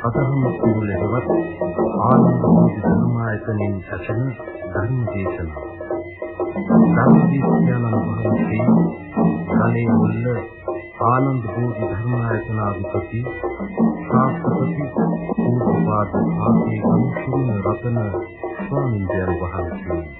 අතහම පිළිලෙවත් ආනන්ද ධර්මායතනෙන් සැසෙන ධර්ම දේශනාව. ධම්මදීක්ෂානන් වහන්සේ කලේ මුල්ල ආනන්ද බෝධි ධර්මායතනාධිපති ශාස්ත්‍රපති පූජ්‍යපාද ආදී අනුසුම රතන ස්වාමීන් වහන්සේ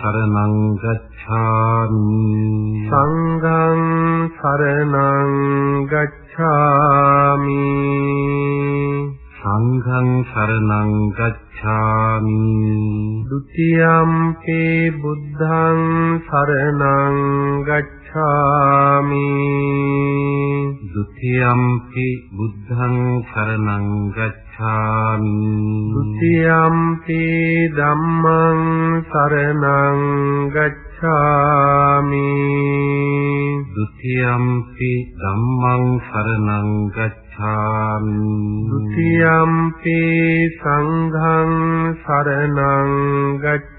ධම්මං සරණං ගච්ඡාමි සංඝං සරණං ගච්ඡාමි සංඝං සරණං ගච්ඡාමි ဒ ුතියම්පි බුද්ධං සරණං ගච්ඡාමි ဒ ුතියම්පි බුද්ධං සරණං ගච්ඡාමි ဒ ුතියම්පි ධම්මං සරණං ගච්ඡාමි ဒ ුතියම්පි ධම්මං සරණං ගච්ඡාමි ဒ ුතියම්පි සංඝං සරණං ගච්ඡාමි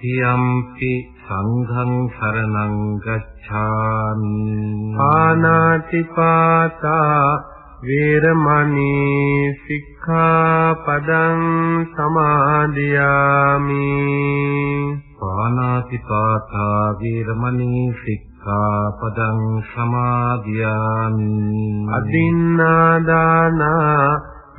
සතියම්පි සංඝං සරණං ගච්ඡාමි පානාති පාතා වේරමණී සික්ඛාපදං සමාදියාමි පානාති පාතා වීරමණී සික්ඛාපදං සමාදියාමි අදින්නාදානා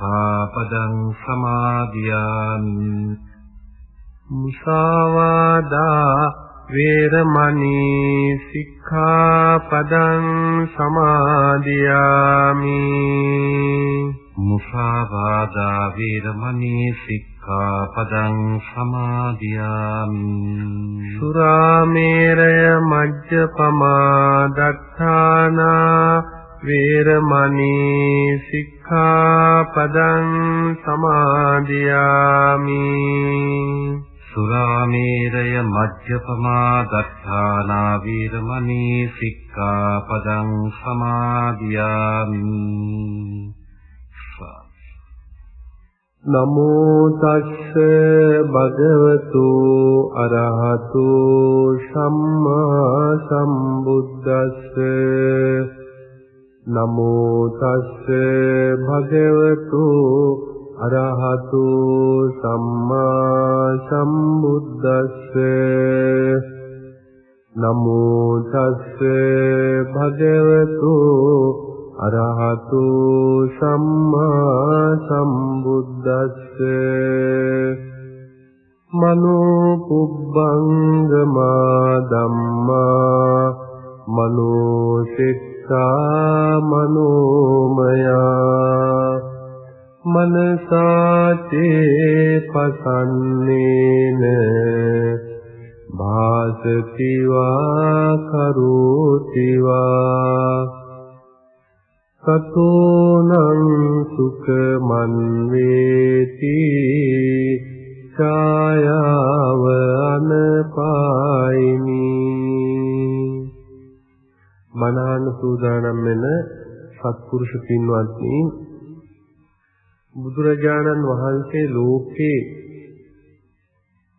සික්ඛාපදං සමාදියාමි. මුසාවාදා වේරමණී සික්ඛාපදං සමාදියාමි. මුසාවාදා වීරමණී සික්ඛාපදං සමාදියාමි. සුරාමේරය මජ්ජපමා දත්තානා වේරමණී සික්ඛාපදං සමාදියාමි සුරාමේරය මජ්ජපමා දත්තානා වීරමණී සික්ඛාපදං සමාදියාමි නමෝ තස්ස භගවතු අරහතු සම්මා සම්බුද්දස්ස නමෝ තස්ස භගවතු අරහතු සම්මා සම්බුද්දස්ස. නමෝ තස්ස භගවතු අරහතු සම්මා සම්බුද්දස්ස. මනෝ පුබ්බංගමා ධම්මා. මනෝ සිත් मनसा मनोमया मनसा चेपसन्नेन भासति वा करोति वा ततो नम् सुखमन्वे සත්පුරුෂ පින්වත්නි බුදුරජාණන් වහන්සේ ලෝකේ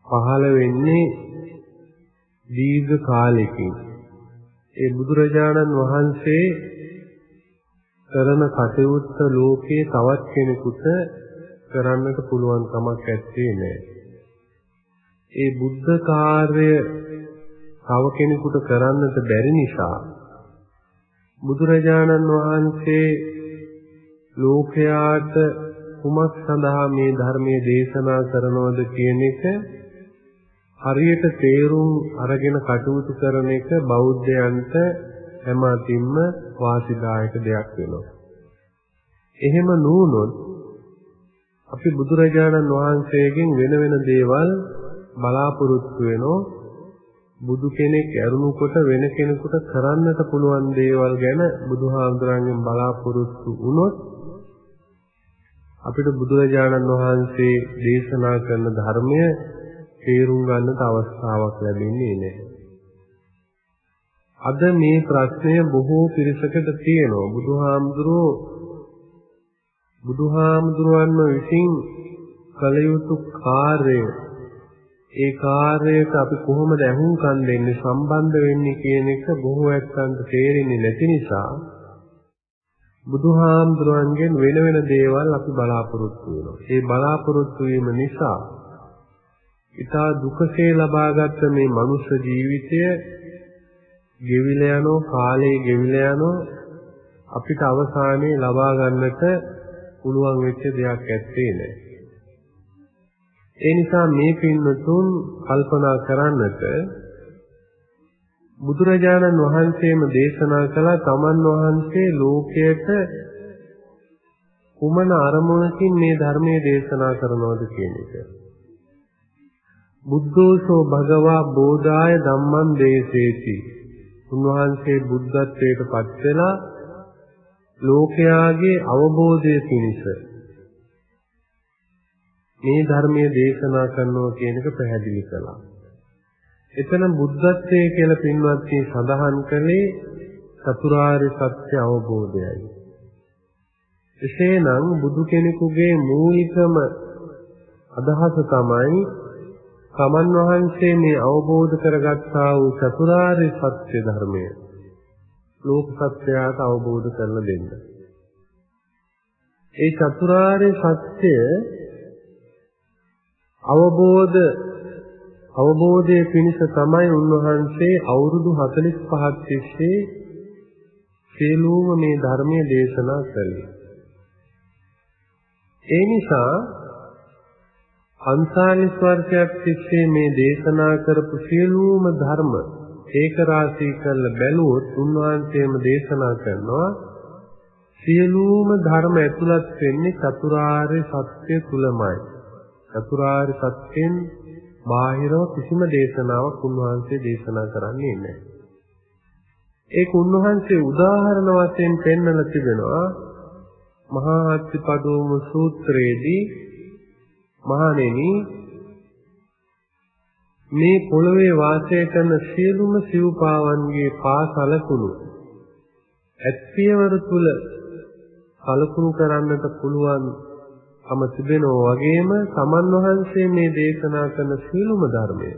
පහළ වෙන්නේ දීර්ඝ කාලෙකින් ඒ බුදුරජාණන් වහන්සේ කරන කටයුත්ත ලෝකේ තවත් කෙනෙකුට කරන්නට පුළුවන් කමක් නැත්තේ නෑ. ඒ බුද්ධ කාර්ය තව කෙනෙකුට කරන්නට බැරි නිසා බුදුරජාණන් වහන්සේ ලෝකයාට කුමක් සඳහා මේ ධර්මයේ දේශනා කරනවද කියන එක හරියට තේරුම් අරගෙන කටයුතු කරන එක බෞද්ධයන්ට හැම අතින්ම වාසිදායක දෙයක් වෙනවා. එහෙම නුනොත් අපි බුදුරජාණන් වහන්සේගෙන් වෙන වෙන දේවල් බලාපොරොත්තු වෙනෝ බුදු කෙනෙක් ඇරුණුකොට වෙන කෙනෙකුට කරන්නට පුළුවන් දේවල් ගැන බුදුහාමුදුරන්ගෙන් බලාපොරොත්තු වුණොත් අපිට බුදුරජාණන් වහන්සේ දේශනා කරන ධර්මය තේරුම් ගන්නට අවස්ථාවක් ලැබෙන්නේ නැහැ. අද මේ ප්‍රශ්නය බොහෝ පිරිසකට තියෙනවා. බුදුහාමුදුරෝ බුදුහාමුදුරන්ව විසින් කළ යුතු කාර්යය ඒ කාර්යයට අපි කොහොමද ඇහුම්කන් දෙන්නේ සම්බන්ධ වෙන්නේ කියන එක බොහෝ ඇත්තන්ට තේරෙන්නේ නැති නිසා බුදුහාමුදුරන්ගෙන් වෙන වෙන දේවල් අපි බලාපොරොත්තු වෙනවා. ඒ බලාපොරොත්තු වීම නිසා ඊටා දුකසේ ලබාගත් මේ මනුෂ්‍ය ජීවිතය ගෙවිල යනෝ කාලේ ගෙවිල යනෝ අපිට අවසානයේ ලබා ගන්නට පුළුවන් වෙච්ච දෙයක් ඇත්තේ නැහැ. ඒ නිසා මේ පින්වතුන් කල්පනා කරන්නට බුදුරජාණන් වහන්සේම දේශනා කළ තමන් වහන්සේ ලෝකයට කුමන අරමුණකින් මේ ධර්මයේ දේශනා කරනවද කියන එක. බුද්ධෝසෝ භගවා බෝධාය ධම්මං දේශේති. උන්වහන්සේ බුද්ධත්වයට පත් වෙලා ලෝකයාගේ අවබෝධය පිණිස මේ ධර්මයේ දේශනා කරනවා කියන එක පැහැදිලි කළා. එතන බුද්ධත්වයේ කියලා පින්වත්නි සඳහන් කළේ චතුරාර්ය සත්‍ය අවබෝධයයි. එසේනම් බුදු කෙනෙකුගේ මූලිකම අදහස තමයි සමන් වහන්සේ මේ අවබෝධ කරගත්තා වූ චතුරාර්ය සත්‍ය ධර්මය ලෝක සත්‍යයට අවබෝධ කරලා දෙන්න. ඒ චතුරාර්ය සත්‍ය අවබෝධ අවබෝධයේ පිණිස තමයි උන්වහන්සේ අවුරුදු 45ක් තිස්සේ සියලුම මේ ධර්මයේ දේශනා කළේ. ඒ නිසා අන්සාලිස් වර්ෂයක් තිස්සේ මේ දේශනා කරපු සියලුම ධර්ම ඒක රාශී කරලා බැලුවොත් උන්වහන්සේම දේශනා කරනවා සියලුම ධර්ම ඇතුළත් වෙන්නේ චතුරාර්ය සත්‍ය තුලමයි. චතුරාර්ය සත්‍යෙන් බාහිරව කිසිම දේශනාවක් උන්වහන්සේ දේශනා කරන්නේ නැහැ. ඒක උන්වහන්සේ උදාහරණ වශයෙන් පෙන්වලා තිබෙනවා මහා අත්තිපදෝම සූත්‍රයේදී මහණෙනි මේ පොළවේ වාසය කරන සියලුම සිව්පාවන්ගේ පා සලකුණු ඇත්පියවර තුල සලකුණු කරන්නට පුළුවන් කම තිබෙනවා වගේම සමන් වහන්සේ මේ දේශනා කරන සියලුම ධර්මය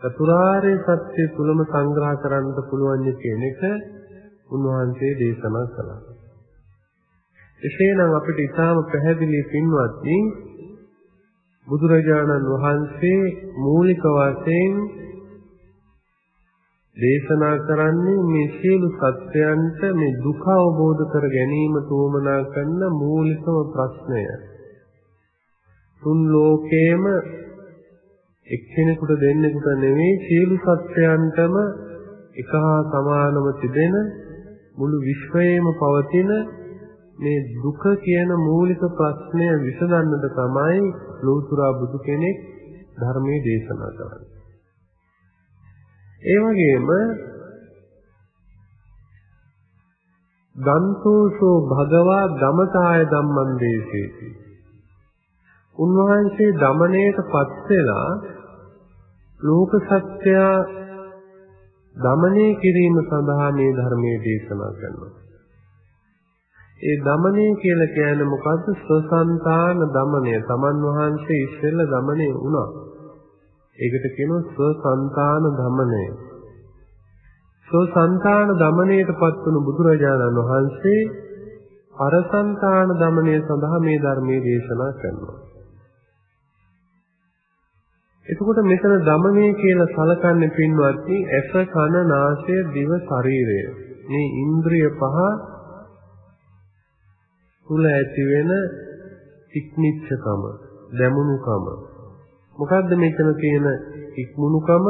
චතුරාර්ය සත්‍ය තුලම සංග්‍රහ කරන්නට පුළුවන් කියන එක උන්වහන්සේ දේශනා කළා. එසේනම් අපිට ඊටාම පැහැදිලි පින්වත්නි බුදුරජාණන් වහන්සේ මූලික වශයෙන් දේශනා කරන්නේ මේ සියලු සත්‍යයන්ට මේ දුක අවබෝධ කර ගැනීම තෝමනා කරන මූලිකම ප්‍රශ්නය. තුන් ලෝකේම එක්කෙනෙකුට දෙන්නෙකුට නෙවෙයි සියලු සත්‍යයන්ටම එක හා සමානව තිබෙන මුළු විශ්වයේම පවතින මේ දුක කියන මූලික ප්‍රශ්නය විසඳන්නට තමයි ලෝතුරා බුදු කෙනෙක් ධර්මයේ දේශනා කරන්නේ. ඒ වගේම දන්තෝසෝ භගවා දමතාය ධම්මං දේශේති. උන්වහන්සේ দমনයටපත් වෙලා ලෝක සත්‍ය দমনය කිරීම සඳහා මේ ධර්මයේ දේශනා කරනවා. ඒ দমনය කියලා කියන්නේ මොකද්ද? ස්වසංතාන দমনය. තමන් වහන්සේ ඉස්සෙල්ලා দমনය වුණා. ඒකට කියනවා ස්වසංතාන দমনය. ස්වසංතාන দমনයටපත් වුණු බුදුරජාණන් වහන්සේ අරසංතාන দমনය සඳහා මේ ධර්මයේ දේශනා කරනවා. එතකොට මෙතන දමනය කියලා සලකන්නේ පින්වත්නි ඇස කන නාසය දිව ශරීරය. මේ ඉන්ද්‍රිය පහ තුල ඇති වෙන ඉක්මිච්ඡකම දැමුණුකම. මොකද්ද මෙතන තියෙන ඉක්මුණුකම?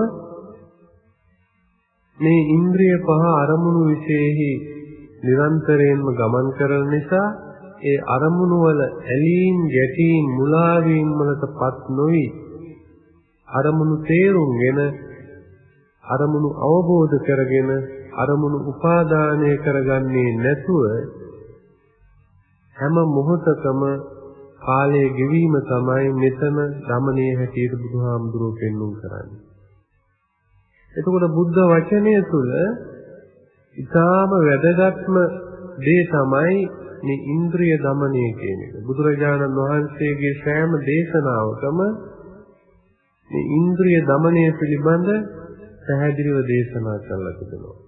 මේ ඉන්ද්‍රිය පහ අරමුණු විශේෂෙහි නිරන්තරයෙන්ම ගමන් කරන නිසා ඒ අරමුණු වල ඇලීම් ගැටීම් මුලාවීම් වලටපත් නොවී අරමුණු තේරුම්ගෙන අරමුණු අවබෝධ කරගෙන අරමුණු උපාදානය කරගන්නේ නැතුව හැම මොහොතකම කාලය ගෙවීම තමයි මෙතන ධමනයේ හැටියට බුදුහාමුදුරුවෝ පෙන්වුම් කරන්නේ. එතකොට බුද්ධ වචනය තුළ ඊටාම වැදගත්ම දේ තමයි මේ ඉන්ද්‍රිය দমনය කියන එක. බුදුරජාණන් වහන්සේගේ සෑම දේශනාවකම මේ ඉන්ද්‍රිය দমনය පිළිබඳ පැහැදිලිව දේශනා කළා තිබෙනවා.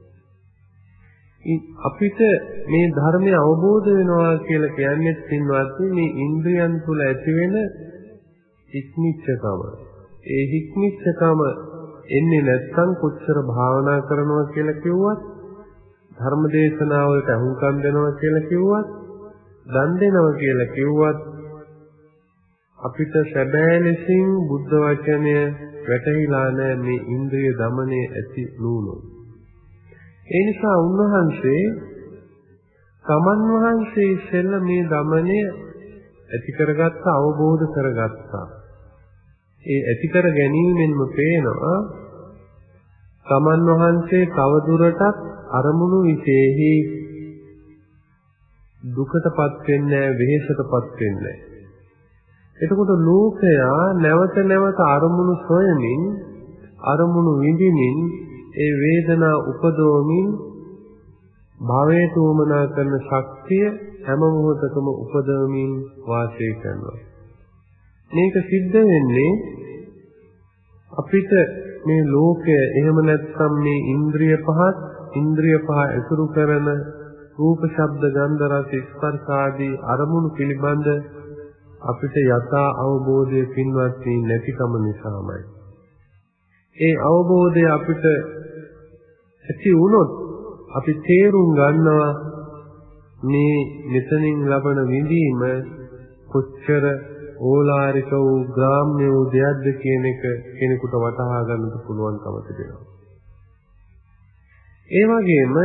අපිට මේ ධර්මය අවබෝධ වෙනවා කියලා කියන්නේ පින්වත්නි මේ ඉන්ද්‍රියන් තුල ඇතිවෙන හික්මිච්ඡකම. ඒ හික්මිච්ඡකම එන්නේ නැත්නම් කොච්චර භාවනා කරනවා කියලා කිව්වත් ධර්ම දේශනාවලට අහුම්කම් දෙනවා කියලා කිව්වත් දන් දෙනවා කියලා කිව්වත් අපිට සැබෑ ලෙසින් බුද්ධ වචනය වැටහිලා නැහැ මේ ඉන්ද්‍රිය দমনය ඇති නුනොත්. ඒ නිසා උන්වහන්සේ තමන් වහන්සේ ඉස්සෙල්ල මේ দমনය ඇති කරගත්ත අවබෝධ කරගත්තා. ඒ ඇති කර ගැනීමෙන්ම පේනවා තමන් වහන්සේ තවදුරටත් අරමුණු විශේෂෙහි දුකටපත් වෙන්නේ නැහැ, වෙහෙසටපත් වෙන්නේ නැහැ. එතකොට ලෝකයා නැවත නැවත අරමුණු සොයමින් අරමුණු විඳිමින් ඒ වේදනා උපදෝමින් භවයට උමනා කරන ශක්තිය හැම මොහොතකම උපදවමින් වාසය කරනවා. මේක සිද්ධ වෙන්නේ අපිට මේ ලෝකය එහෙම නැත්නම් මේ ඉන්ද්‍රිය පහත් ඉන්ද්‍රිය පහ ඇසුරු කරන රූප ශබ්ද ගන්ධ රස ස්පර්ශ ආදී අරමුණු පිළිබඳ අපිට යථා අවබෝධය පින්වත්නි නැතිකම නිසාමයි. ඒ අවබෝධය අපිට ඇති වුණොත් අපි තේරුම් ගන්නවා මේ මෙතනින් ලබන විඳීම කොච්චර ඕලාරික වූ ග්‍රාම්‍ය වූ දෙයක්ද කියන එක කෙනෙකුට වටහා ගන්නට පුළුවන්කම තිබෙනවා. ඒ වගේම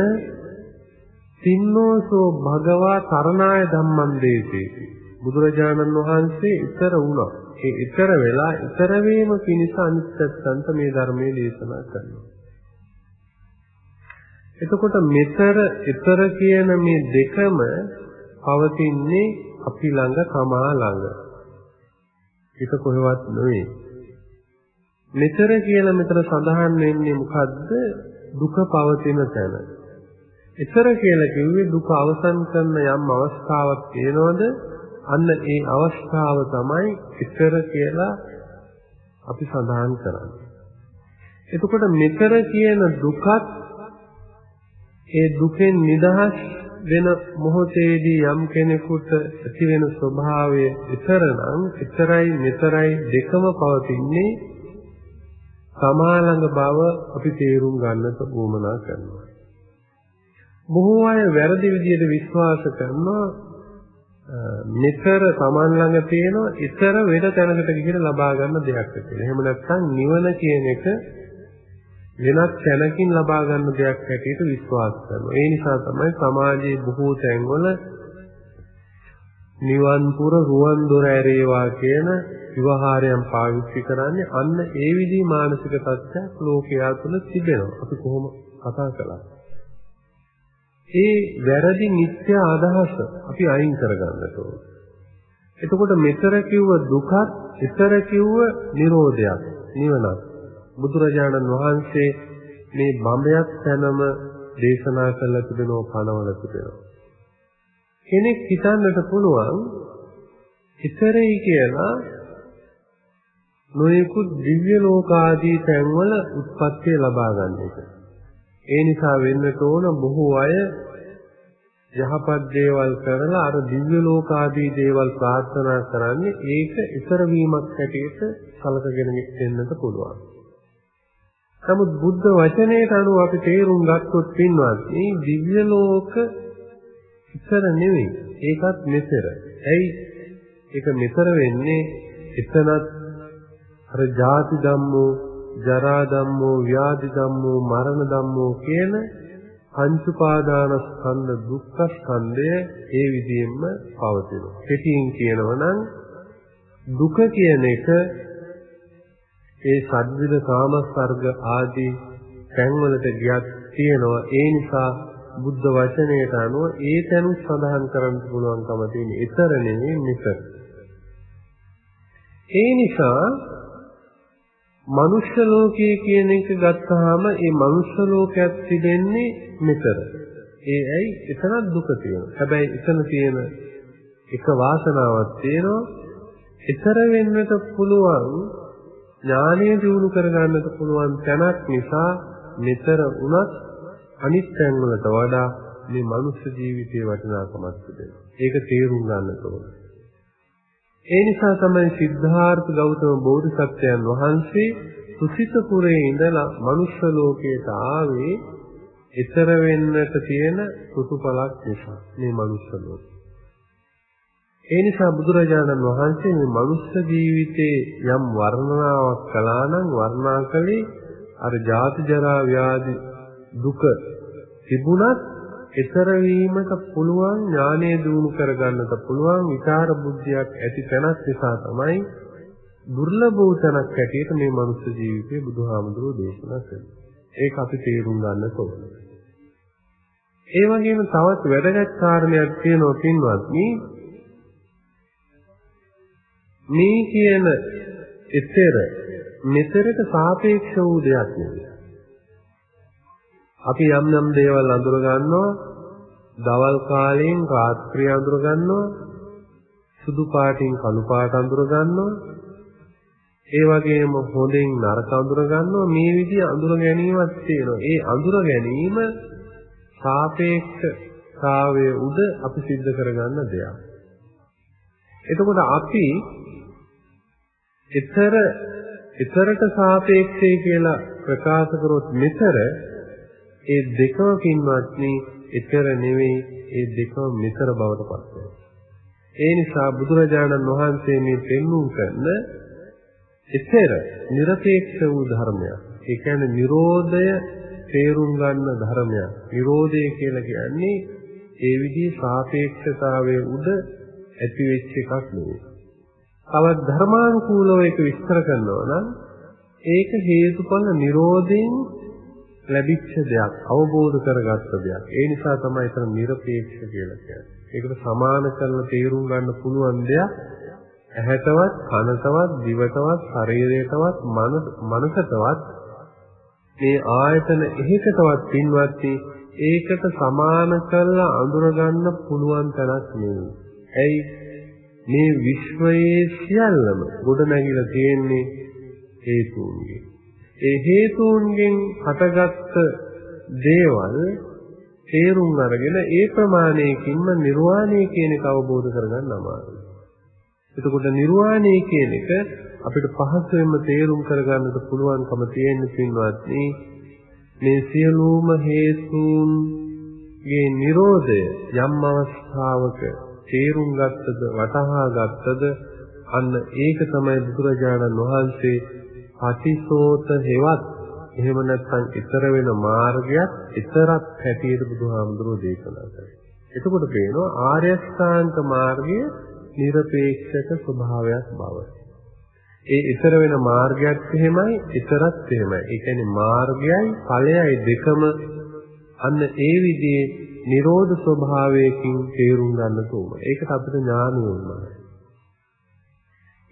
සින්නෝසෝ භගවා තරණාය ධම්මං දේශේති. බුදුරජාණන් වහන්සේ ඊතර වුණා. ඒ ඊතර වෙලා ඊතර වීම පිණිස අනිත්‍යත්න්ත මේ ධර්මයේ දේශනා කරනවා. එතකොට මෙතර ඊතර කියන මේ දෙකම පවතින්නේ අපි ළඟ තමා ළඟ. ඒක කොහෙවත් නෙවෙයි. මෙතර කියලා මෙතන සඳහන් වෙන්නේ මොකද්ද? දුක පවතින තැන. ඊතර කියලා කිව්වේ දුක අවසන් කරන යම් අවස්ථාවක් තියෙනවද? අන්න ඒ අවස්ථාව තමයි ඊතර කියලා අපි සඳහන් කරන්නේ. එතකොට මෙතර කියන දුකත් ඒ දුකෙන් නිදහස් වෙන මොහොතේදී යම් කෙනෙකුට ඇති වෙන ස්වභාවය ඊතරනම් ඊතරයි මෙතරයි දෙකම පවතින්නේ සමාලංග බව අපි තේරුම් ගන්නට උවමනා කරනවා. බොහෝ අය වැරදි විදිහට විශ්වාස කරනවා මෙතර Taman ළඟ තියෙන ඊතර වෙන තැනකට ගිහින් ලබා ගන්න දෙයක් කියලා. එහෙම නැත්නම් නිවන කියන එක වෙනත් තැනකින් ලබා ගන්න දෙයක් හැටියට විශ්වාස කරනවා. ඒ නිසා තමයි සමාජයේ බොහෝ තැන්වල නිවන් පුර රුවන් දොර ඇරේවා කියන විවහාරයන් පාවිච්චි කරන්නේ අන්න ඒ විදිහේ මානසික තත්ත්වයක් ලෝකයා තුළ තිබෙනවා. අපි කොහොම කතා කළා. ඒ වැරදි මිත්‍ය අදහස අපි අයින් කරගන්නට ඕනේ. එතකොට මෙතර කිව්ව දුකත්, ඊතර කිව්ව නිරෝධයක්, නිවනක්. බුදුරජාණන් වහන්සේ මේ බඹයක් තැනම දේශනා කළ තිබෙනව පනවල තිබෙනවා. කෙනෙක් හිතන්නට පුළුවන් ඊතරයි කියලා නොයෙකුත් දිව්‍ය ලෝකාදී තැන්වල උත්පත්ති ලබා ගන්න එක. ඒ නිසා වෙන්නට ඕන බොහෝ අය යහපත් දේවල් කරලා අර දිව්‍ය ලෝකාදී දේවල් ප්‍රාර්ථනා කරන්නේ ඒක ඉතර වීමක් හැටියට සලකගෙන ඉන්නත් පුළුවන්. නමුත් බුද්ධ වචනයට අනුව අපි තේරුම් ගත්තොත් පින්වත් මේ දිව්‍ය ලෝක ඉතර නෙවෙයි ඒකත් මෙතර. ඇයි? ඒක මෙතර වෙන්නේ එතනත් අර ජාති ධම්මෝ, ජරා ධම්මෝ, ව්‍යාධි ධම්මෝ, මරණ ධම්මෝ කියන පංච උපාදානස්කන්ධ දුක්ඛ ස්කන්ධය ඒ විදිහෙන්ම පවතිනවා. කෙටියෙන් කියනවා නම් දුක කියන එක ඒ සද්විද කාමස්වර්ග ආදී තැන්වලට ගියත් තියෙනවා. ඒ නිසා බුද්ධ වචනයට අනුව ඒ තැනු සඳහන් කරන්න පුළුවන්කම තියෙන. ඊතර නෙමෙයි මෙතර. ඒ නිසා මනුෂ්‍ය ලෝකයේ කියන එක ගත්තාම ඒ මනුෂ්‍ය ලෝකයක් තිබෙන්නේ මෙතර. ඒ ඇයි එතනක් දුක තියෙනවා. හැබැයි එතන තියෙන එක වාසනාවක් තියෙනවා. ඊතර වෙන්නට පුළුවන් ඥානය දිනු කරගන්නට පුළුවන් තැනක් නිසා මෙතර උනත් අනිත් තැන් වලට වඩා මේ මනුෂ්‍ය ජීවිතයේ වටිනාකමක් තිබෙනවා. ඒක තේරුම් ගන්න ඕනේ. ඒ නිසා තමයි සිද්ධාර්ථ ගෞතම බෝධිසත්වයන් වහන්සේ සුසිතපුරේ ඉඳලා මනුෂ්‍ය ලෝකයට ආවේ ඊතර වෙන්නට තියෙන කුතුපලක් නිසා මේ මනුෂ්‍ය ලෝකය. ඒ නිසා බුදුරජාණන් වහන්සේ මේ මනුෂ්‍ය ජීවිතේ යම් වර්ණනාවක් කළා නම් වර්ණනා කළේ අර ජාති ජරා ව්‍යාධි දුක තිබුණත් ඊතර වීමට පුළුවන් ඥානය දිනු කරගන්නට පුළුවන් විචාර බුද්ධියක් ඇති තැනක් නිසා තමයි දුර්ලභ වූ තැනක් හැටියට මේ මනුෂ්‍ය ජීවිතය බුදුහාමුදුරුවෝ දේශනා කළේ. ඒක අපි තේරුම් ගන්න ඕනේ. ඒ වගේම තවත් වැදගත් කාරණයක් තියෙනවා පින්වත්නි. මේ කියන ඊතර මෙතරට සාපේක්ෂ වූ දෙයක් නෙවෙයි. අපි යම් යම් දේවල් අඳුර ගන්නවා දවල් කාලයෙන් රාත්‍රිය අඳුර ගන්නවා සුදු පාටින් කළු පාට අඳුර ගන්නවා ඒ වගේම හොඳින් නරක අඳුර ගන්නවා මේ විදිහ අඳුර ගැනීමක් තියෙනවා ඒ අඳුර ගැනීම සාපේක්ෂතාවයේ උද අපි सिद्ध කරගන්න දෙයක් එතකොට අපි ඊතර ඊතරට සාපේක්ෂයි කියලා ප්‍රකාශ කරොත් මෙතර ඒ දෙකම පින්වත්නි එතර නෙවෙයි ඒ දෙකම මෙතර බවට පත් ඒ නිසා බුදුරජාණන් වහන්සේ මේ පෙන්වූ කරන එතර নিরপেক্ষ වූ ධර්මයක්. ඒ කියන්නේ Nirodhaය තේරුම් ගන්න ධර්මයක්. Nirodhaය කියලා කියන්නේ ඒ විදිහේ සාපේක්ෂතාවයේ උඩ ඇති වෙච්ච එකක් නෙවෙයි. තවත් ධර්මානුකූලව ඒක විස්තර කරනවා නම් ඒක හේතුඵල Nirodhaයෙන් ලැබිච්ච දෙයක් අවබෝධ කරගත්ත දෙයක්. ඒ නිසා තමයි එතන নিরপেক্ষ කියලා කියන්නේ. ඒකට සමාන කරලා තේරුම් ගන්න පුළුවන් දෙයක් ඇහැටවත්, කනටවත්, දිවටවත්, ශරීරයටවත්, මනසටවත් මේ ආයතන එකකටවත් පින්වත්ටි ඒකට සමාන කරලා අඳුරගන්න පුළුවන් තරක් නෙවෙයි. ඇයි මේ විශ්වයේ සියල්ලම ගොඩ නැගිලා තියෙන්නේ හේතුන්ගෙන්. ඒ හේතුන්ගෙන් හටගත්ත දේවල් තේරුම් අරගෙන ඒ ප්‍රමාණයකින්ම නිර්වාණය කියන එක අවබෝධ කරගන්න අමාරුයි. එතකොට නිර්වාණය කියන එක අපිට පහසුවෙන්ම තේරුම් කරගන්නට පුළුවන්කම තියෙන පින්වත්නි මේ සියලුම හේතුන්ගේ Nirodha යම් අවස්ථාවක තේරුම් ගත්තද වටහා ගත්තද අන්න ඒක තමයි බුදුරජාණන් වහන්සේ පටිසෝත හේවත් එහෙම නැත්නම් ඉතර වෙන මාර්ගයක් ඉතරත් හැටියට බුදුහාමුදුරෝ දේශනා කරා. එතකොට පේනවා ආර්ය ශ්‍රාන්ත මාර්ගයේ নিরপেক্ষක ස්වභාවයක් බව. ඒ ඉතර වෙන මාර්ගයත් එහෙමයි ඉතරත් එහෙමයි. ඒ කියන්නේ මාර්ගයයි ඵලයයි දෙකම අන්න ඒ විදිහේ නිරෝධ ස්වභාවයකින් තේරුම් ගන්න ඕන. ඒකට අපිට ඥානය ඕනයි.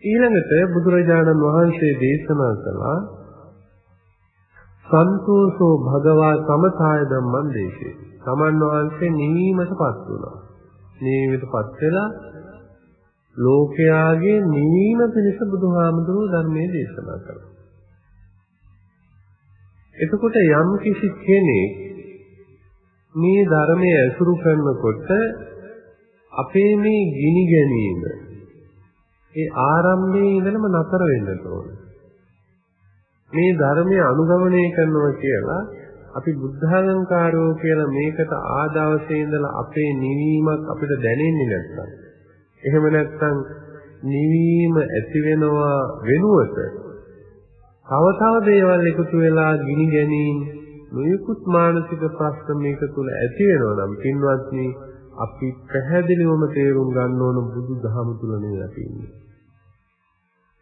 ඊළඟට බුදුරජාණන් වහන්සේ දේශනා කළා සන්තෝෂෝ භගවා සමතාය ධම්මං දේශේ. සමන් වහන්සේ නිවීමටපත් වුණා. නිවීමටපත් වෙලා ලෝකයාගේ නිවීම පිණිස බුදුහාමුදුරුවෝ ධර්මයේ දේශනා කළා. එතකොට යම් කිසි කෙනෙක් මේ ධර්මයේ ඇසුරු කරනකොට අපේ මේ ගිනි ගැනීම ඒ ආරම්භයේ ඉඳලම නතර වෙන්න ඕන. මේ ධර්මය අනුගමනය කරනවා කියලා අපි බුද්ධාගංකාරෝ කියලා මේකට ආදවසේ ඉඳලා අපේ නිවීමක් අපිට දැනෙන්නේ නැත්නම් එහෙම නැත්නම් නිවීම ඇති වෙනවා වෙනුවට තව තව දේවල් එකතු වෙලා ගිනි ගැනීම නොයෙකුත් මානසික ප්‍රශ්න මේක තුල ඇති වෙනවා නම් පින්වත්නි අපි පැහැදිලිවම තේරුම් ගන්න ඕන බුදු දහම තුල නෙවෙයි අපි ඉන්නේ.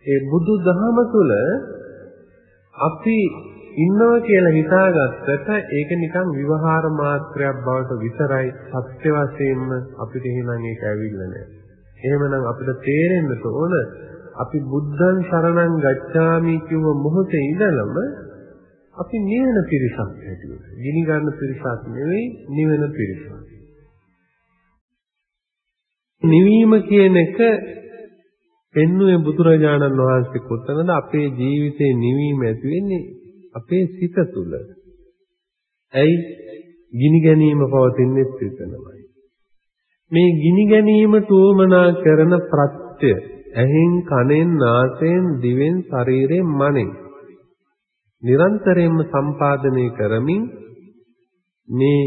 ඒ බුදු දහම තුල අපි ඉන්නවා කියලා හිතාගත්තට ඒක නිකන් විවහාර මාත්‍රයක් බවට විතරයි සත්‍ය වශයෙන්ම අපිට එහෙනම් ඒක ඇවිල්ලා නැහැ. එහෙමනම් අපිට තේරෙන්න ඕන අපි බුද්ධං සරණං ගච්ඡාමි කියව මොහොතේ ඉඳලම අපි නිවන පිරිසක් හැටියට. ගිනි ගන්න පිරිසක් නෙවෙයි නිවන පිරිසක්. නිවීම කියන එක පෙන්වුවේ බුදුරජාණන් වහන්සේ කොතනද අපේ ජීවිතේ නිවීම ඇති වෙන්නේ අපේ සිත තුළ. ඇයි ගිනි ගැනීම පවතින්නේ සිතනමයි. මේ ගිනි ගැනීමට උවමනා කරන ප්‍රත්‍ය ඇහෙන් කනෙන් නාසයෙන් දිවෙන් ශරීරයෙන් මනෙන් නිරන්තරයෙන්ම සම්පාදනය කරමින් මේ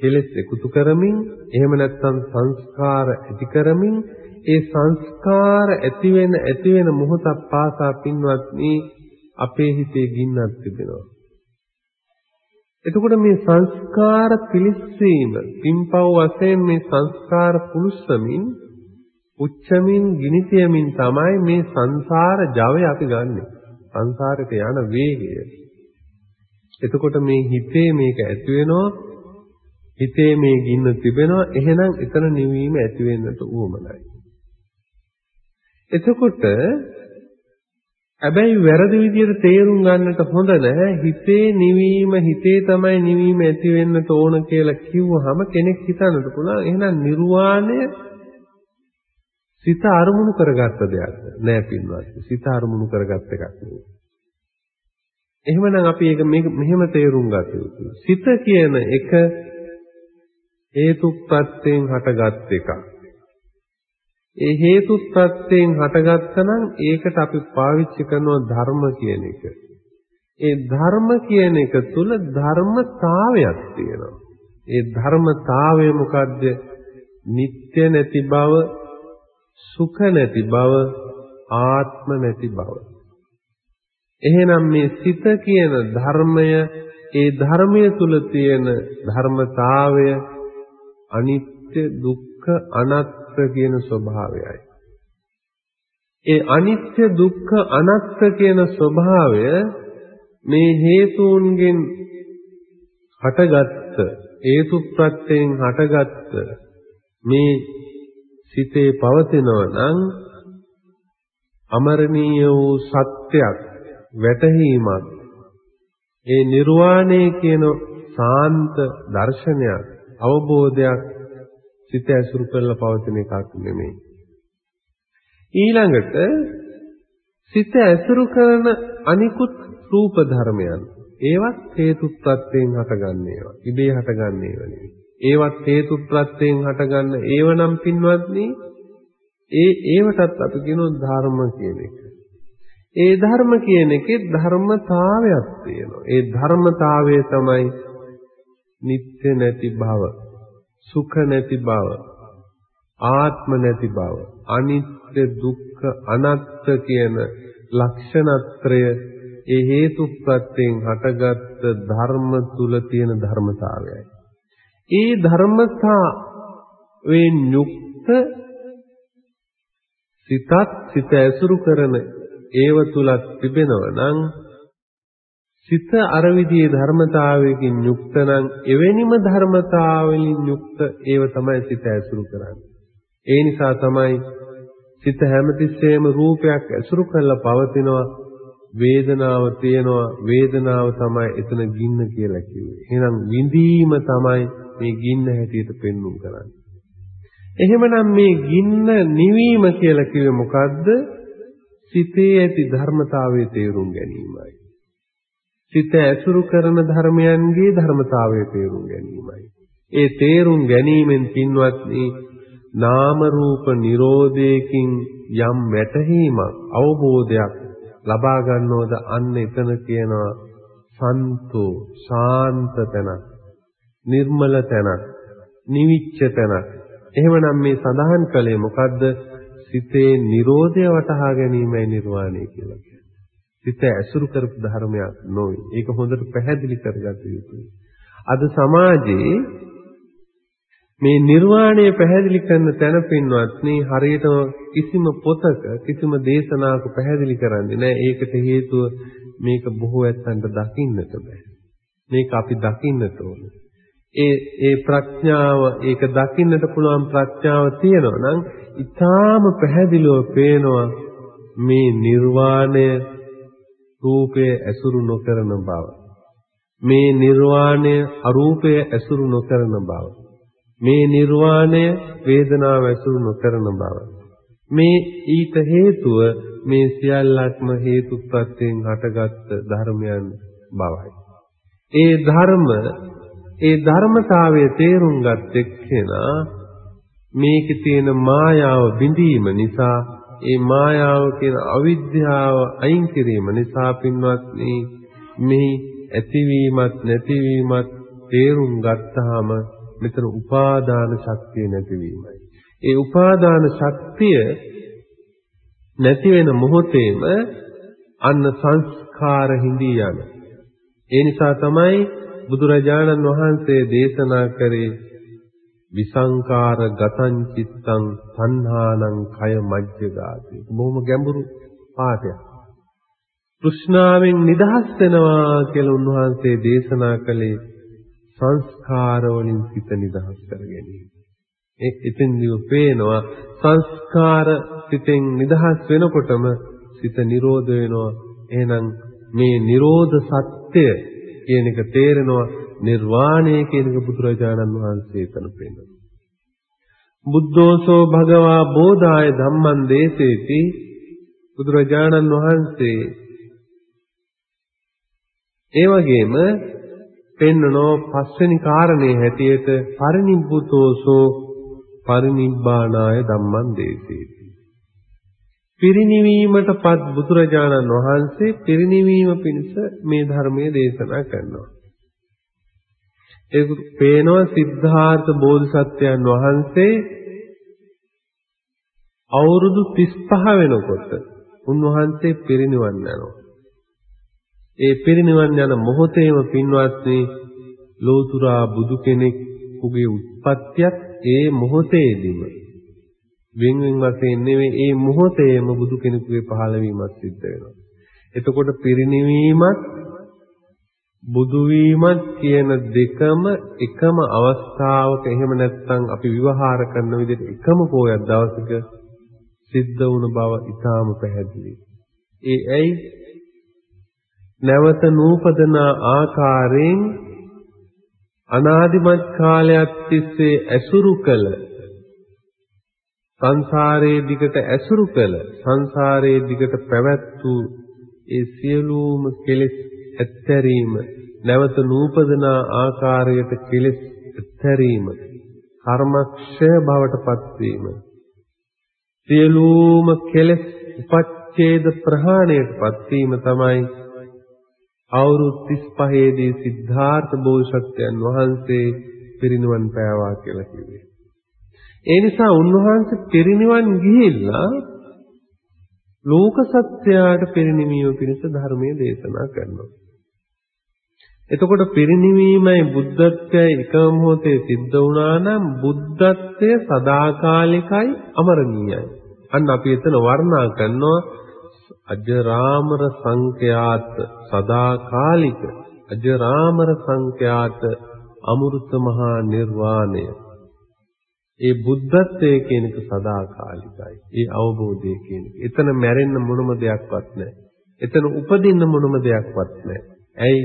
කෙලෙස් එකතු කරමින් එහෙම නැත්නම් සංස්කාර ඇති කරමින් ඒ සංස්කාර ඇති වෙන ඇති වෙන මොහොතක් පාසා පින්වත්නි අපේ හිතේ ගින්නක් තිබෙනවා. එතකොට මේ සංස්කාර පිලිස්සීම පින්පව් වශයෙන් මේ සංස්කාර පුරුෂමින් උච්චමින් ගිනිතියමින් තමයි මේ සංසාර ජවය අපි ගන්නෙ. සංසාරයට යන වේගය. එතකොට මේ හිතේ මේක ඇති වෙනවා හිතේ මේ ගින්න තිබෙනවා එහෙනම් එතන නිවීම ඇති වෙන්නට උවමනයි. එතකොට හැබැයි වැරදි විදිහට තේරුම් ගන්නට හොඳ නැහැ. හිතේ නිවීම හිතේ තමයි නිවීම ඇති වෙන්නට ඕන කියලා කිව්වහම කෙනෙක් හිතන්නට පුළුවන්. එහෙනම් නිර්වාණය සිත අරමුණු කරගත්ත දෙයක්ද නෑ පින්වත්. සිත අරමුණු කරගත්ත එකක් නෙවෙයි. එහෙමනම් අපි ඒක මෙහෙම තේරුම් ගත යුතුයි. සිත කියන එක හේතු ප්‍රත්‍යයෙන් හටගත් එකක්. ඒ හේතු ප්‍රත්‍යයෙන් හටගත්තනම් ඒකට අපි පාවිච්චි කරනවා ධර්ම කියන එක. ඒ ධර්ම කියන එක තුල ධර්මතාවයක් තියෙනවා. ඒ ධර්මතාවය මොකද්ද? නিত্য නැති බව, සුඛ නැති බව, ආත්ම නැති බව. එහෙනම් මේ සිත කියන ධර්මය ඒ ධර්මයේ තුල තියෙන ධර්මතාවය අනිත්‍ය දුක්ඛ අනාත්ම කියන ස්වභාවයයි. ඒ අනිත්‍ය දුක්ඛ අනාත්ම කියන ස්වභාවය මේ හේතුන්ගෙන් හටගත්ත හේතු ප්‍රත්‍යයෙන් හටගත්ත මේ සිතේ පවතිනවා නම් අමරණීය වූ සත්‍යයක් වැටහීමක් ඒ නිර්වාණය කියන සාන්ත දර්ශනයක් අවබෝධයක් සිත ඇසුරු කරලා පවතින එකක් නෙමෙයි. ඊළඟට සිත ඇසුරු කරන අනිකුත් රූප ධර්මයන් ඒවත් හේතුප්‍රත්‍යයෙන් හටගන්න ඒවා. ඉබේ හටගන්න ඒවා නෙවෙයි. ඒවත් හේතුප්‍රත්‍යයෙන් හටගන්න ඒව නම් පින්වත්නි ඒ ඒවටත් අපි කියනවා ධර්ම කියන එක. ඒ ධර්ම කියන එකේ ධර්මතාවයක් තියෙනවා. ඒ ධර්මතාවය තමයි නිත්‍ය නැති භව. සුඛ නැති බව ආත්ම නැති බව අනිත්‍ය දුක්ඛ අනාත්ත කියන ලක්ෂණත්‍රය ඒ හේතුප්‍රත්‍යයෙන් හටගත් ධර්ම තුල තියෙන ධර්මතාවයයි. ඒ ධර්මතා වෙන් යුක්ත සිතත් සිත ඇසුරු කරන ඒව තුලත් තිබෙනව නම් සිත අර විදිහේ ධර්මතාවයකින් යුක්ත නම් එවැනිම ධර්මතාවලින් යුක්ත ඒව තමයි සිත ඇසුරු කරන්නේ. ඒ නිසා තමයි සිත හැමතිස්සෙම රූපයක් ඇසුරු කරලා පවතිනවා වේදනාව තියෙනවා වේදනාව තමයි එතන ගින්න කියලා කිව්වේ. එහෙනම් විඳීම තමයි මේ ගින්න හැටියට පෙන්වුම් කරන්නේ. එහෙමනම් මේ ගින්න නිවීම කියලා කිව්වේ මොකද්ද? සිතේ ඇති ධර්මතාවයේ තේරුම් ගැනීමයි. සිත ඇසුරු කරන ධර්මයන්ගේ ධර්මතාවයේ තේරුම් ගැනීමයි. ඒ තේරුම් ගැනීමෙන් පින්වත්නි නාම රූප නිරෝධයකින් යම් වැටහීමක් අවබෝධයක් ලබා ගන්නවද අන්න එතන කියනවා සන්තෝ ශාන්ත තැනක් නිර්මල තැනක් නිවිච්ච තැනක් එහෙමනම් මේ සඳහන් කළේ මොකද්ද සිතේ Nirodha වටහා ගැනීමයි නිර්වාණය කියලා කියන්නේ. සිත ඇසුරු කරපු ධර්මයක් නොවේ. ඒක හොඳට පැහැදිලි කරගත යුතුයි. අද සමාජයේ මේ නිර්වාණය පැහැදිලි කරන තැන පින්වත්නි හරියටම කිසිම පොතක කිසිම දේශනාවක පැහැදිලි කරන්නේ නැහැ. ඒකට හේතුව මේක බොහෝ ඇත්තන්ට දකින්නට බෑ. මේක අපි දකින්නට ඕනේ. ඒ ඒ ප්‍රඥාව ඒක දකින්නට පුළුවන් ප්‍රඥාව තියෙනවා නම් ඊටාම පැහැදිලිව පේනවා මේ නිර්වාණය රූපය ඇසුරු නොකරන බව. මේ නිර්වාණය අරූපය ඇසුරු නොකරන බව. මේ නිර්වාණය වේදනාව ඇසුරු නොකරන බව. මේ ඊට හේතුව මේ සියල්ලක්ම හේතුප්‍රත්‍යයෙන් හටගත් ධර්මයන් බවයි. ඒ ධර්ම ඒ ධර්මතාවයේ තේරුම් ගත් එක්කෙනා මේකේ තියෙන මායාව බිඳීම නිසා ඒ මායාව කියන අවිද්‍යාව අයින් කිරීම නිසා පින්වත්නි මේ ඇතිවීමත් නැතිවීමත් තේරුම් ගත්තාම මෙතන උපාදාන ශක්තිය නැතිවීමයි. ඒ උපාදාන ශක්තිය නැති වෙන මොහොතේම අන්න සංස්කාර හිඳී යන. ඒ නිසා තමයි බුදුරජාණන් වහන්සේ දේශනා කරේ විසංකාර ගතං චිත්තං සංහානං කය මජ්ජගාති. බොහොම ගැඹුරු පාඩයක්. තෘෂ්ණාවෙන් නිදහස් වෙනවා කියලා උන්වහන්සේ දේශනා කළේ සංස්කාර වලින් සිත නිදහස් කර ගැනීම. ඒ එතෙන්දී පේනවා සංස්කාර සිතෙන් නිදහස් වෙනකොටම සිත නිරෝධ වෙනවා. එහෙනම් මේ නිරෝධ සත්‍ය කියන එක තේරෙනවා නිර්වාණය කියන එක බුදුරජාණන් වහන්සේ එතන පෙන්නනවා. බුද්ධෝසෝ භගවා බෝධාය ධම්මං දේසේති බුදුරජාණන් වහන්සේ ඒ වගේම පෙන්නනෝ පස්වෙනි කාරණේ හැටියට පරිනිබ්බුතෝසෝ පරිනිබ්බානාය ධම්මං දේසේති. පිරිණිවීමටපත් බුදුරජාණන් වහන්සේ පිරිණිවීම පිණිස මේ ධර්මයේ දේශනා කරනවා. ඒක පේනවා සිද්ධාර්ථ බෝධිසත්වයන් වහන්සේ අවුරුදු 35 වෙනකොට උන්වහන්සේ පිරිනිවන් යනවා. ඒ පිරිනිවන් යන මොහොතේම පින්වත්නි ලෝතුරා බුදු කෙනෙකුගේ උත්පත්තියක් ඒ මොහොතේදීම වෙන වෙන වශයෙන් නෙවෙයි ඒ මොහොතේම බුදු කෙනෙකුගේ පහළ වීමක් සිද්ධ වෙනවා. එතකොට පිරිනිවීමත් බුදු වීමත් කියන දෙකම එකම අවස්ථාවක එහෙම නැත්නම් අපි විවහාර කරන විදිහට එකම පොයක් දවසක සිද්ධ වුණ බව ඊටාම පැහැදිලි. ඒ ඇයි නැවත නූපදන ආකාරයෙන් අනාදිමත් කාලයක් තිස්සේ ඇසුරු කළ සංසාරයේ දිගට ඇසුරු කළ සංසාරයේ දිගට පැවැත් වූ ඒ සියලුම කෙලෙස් ඇත්තරීම නැවත නූපදන ආකාරයට කෙලෙස් ඇත්තරීම කර්මක්ෂය බවට පත්වීම සියලුම කෙලෙස් උපච්ඡේද ප්‍රහාණයට පත්වීම තමයි අවුරුදු 35 දී සිද්ධාර්ථ බෝසත්යන් වහන්සේ පිරිනිවන් පෑවා කියලා කිව්වේ. ඒ නිසා උන්වහන්සේ පිරිනිවන් ගිහිල්ලා ලෝක සත්‍යයට පිරිනිවීම පිණිස ධර්මයේ දේශනා කරනවා. එතකොට පිරිනිවීමයි බුද්ධත්වයයි එකම මොහොතේ සිද්ධ වුණා නම් බුද්ධත්වය සදාකාලිකයි අමරණීයයි. අන්න අපි එතන වර්ණනා කරනවා අජරාමර සංඛ්‍යාත සදාකාලික අජරාමර සංඛ්‍යාත අමෘත මහා නිර්වාණය ඒ බුද්ධත්වයේ කියන එක සදාකාලිකයි. ඒ අවබෝධය කියන එක. එතන මැරෙන්න මොනම දෙයක්වත් නැහැ. එතන උපදින්න මොනම දෙයක්වත් නැහැ. ඇයි?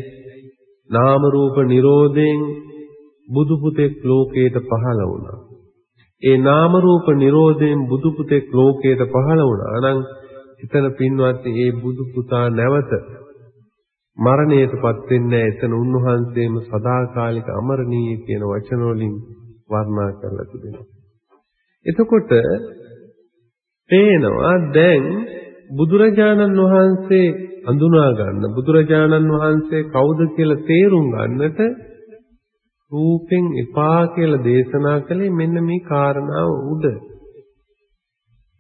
නාම රූප නිරෝධයෙන් බුදු පුතෙක් ලෝකයට පහළ වුණා. ඒ නාම රූප නිරෝධයෙන් බුදු පුතෙක් ලෝකයට පහළ වුණා. නම් එතන පින්වත් ඒ බුදු පුතා නැවත මරණයටපත් වෙන්නේ එතන උන්වහන්සේම සදාකාලික අමරණීය කියන වචන වලින් වර්ණනා කරලා තිබෙනවා. එතකොට පේනවා දැන් බුදුරජාණන් වහන්සේ හඳුනා ගන්න බුදුරජාණන් වහන්සේ කවුද කියලා තේරුම් ගන්නට රූපෙන් එපා කියලා දේශනා කළේ මෙන්න මේ කාරණාව උඩ.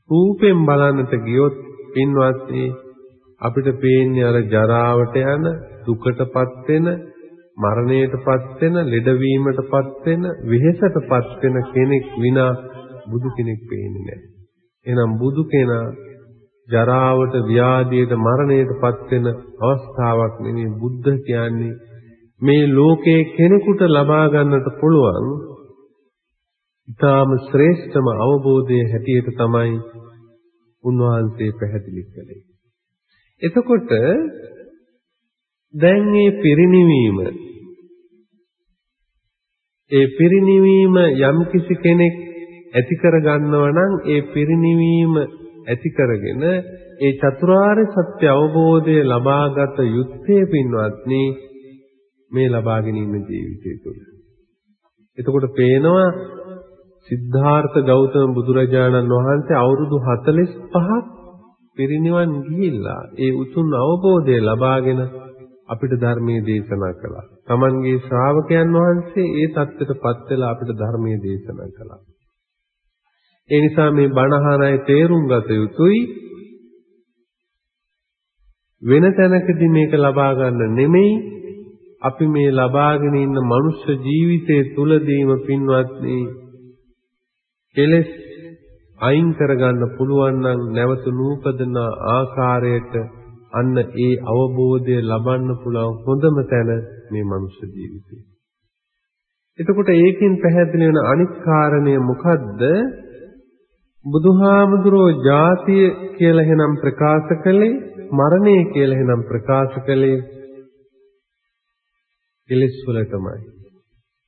රූපෙන් බලන්නට ගියොත් පින්වත්නි අපිට පේන්නේ අර ජරාවට යන දුකටපත් වෙන මරණයටපත් වෙන ලෙඩවීමටපත් වෙන වෙහෙසටපත් වෙන කෙනෙක් විනා බුදු කෙනෙක් පේන්නේ නැහැ. එහෙනම් බුදු කෙනා ජරාවට ව්‍යාධියට මරණයටපත් වෙන අවස්ථාවක් නෙමෙයි බුද්ධ කියන්නේ මේ ලෝකයේ කෙනෙකුට ලබා ගන්නට පුළුවන් ඊටාම ශ්‍රේෂ්ඨම අවබෝධයේ හැටියට තමයි උන්වහන්සේ පැහැදිලි කළේ. එතකොට දැන් මේ පිරිණිවීම ඒ පිරිණිවීම යම් කිසි කෙනෙක් ඇති කර ගන්නවා නම් ඒ පිරිණිවීම ඇති කරගෙන ඒ චතුරාර්ය සත්‍ය අවබෝධය ලබාගත යුත්තේ පින්වත්නි මේ ලබාගෙන ඉන්න ජීවිතය තුළ. එතකොට පේනවා සිද්ධාර්ථ ගෞතම බුදුරජාණන් වහන්සේ අවුරුදු 45ක් පිරිනිවන් ගිහිල්ලා ඒ උතුම් අවබෝධය ලබාගෙන අපිට ධර්මයේ දේශනා කළා. Tamanගේ ශ්‍රාවකයන් වහන්සේ ඒ தත්ත්වයටපත් වෙලා අපිට ධර්මයේ දේශනා කළා. ඒ නිසා මේ බණහන අය තේරුම් ගත යුතුයි වෙන තැනකදී මේක ලබා ගන්න නෙමෙයි අපි මේ ලබාගෙන ඉන්න මනුෂ්‍ය ජීවිතයේ තුලදීම පින්වත්නි කෙලස් අයින් කරගන්න පුළුවන් නම් නැවත නූපදන ආකාරයට අන්න ඒ අවබෝධය ලබන්න පුළුවන් හොඳම තැන මේ මනුෂ්‍ය ජීවිතය. එතකොට ඒකෙන් පැහැදිලි වෙන අනිත් කාරණය මොකද්ද? බුදුහාමුදුරෝ ජාතිය කියලා එහෙනම් ප්‍රකාශ කළේ මරණය කියලා එහෙනම් ප්‍රකාශ කළේ කෙලෙස් වලටමයි.